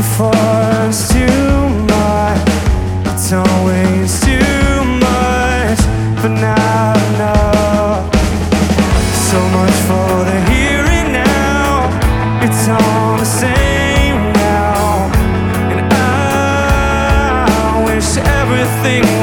you for it's too much. It's always too much, but now I know. So much for the here and now. It's all the same now, and I wish everything.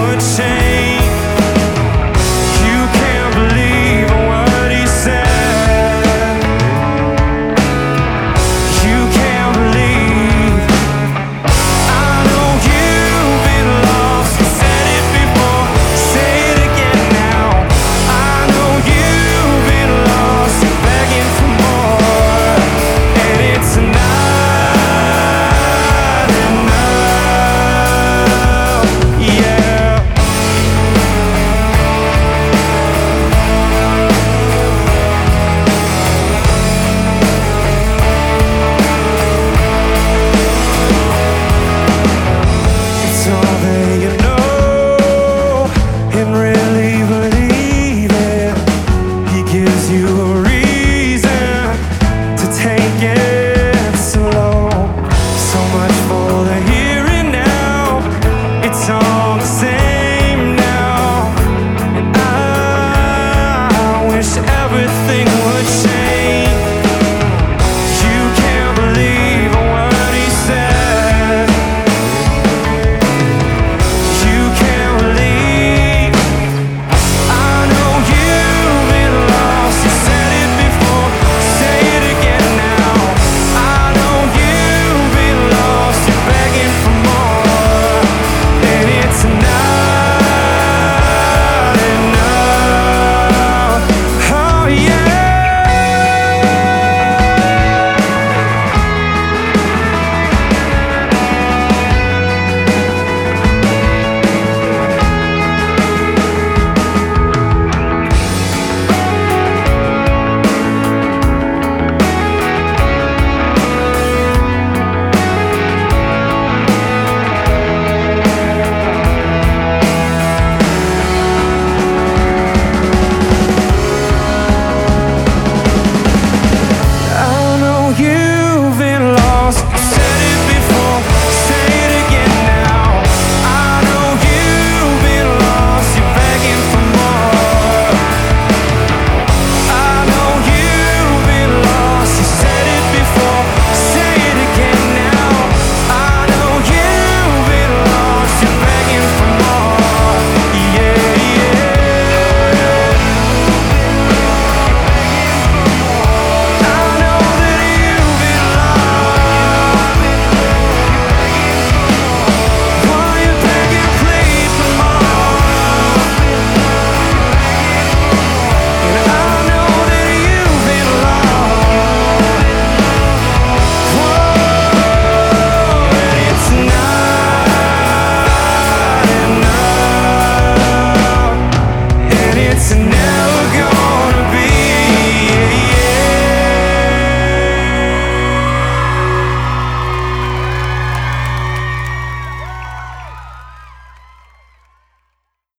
everything would change.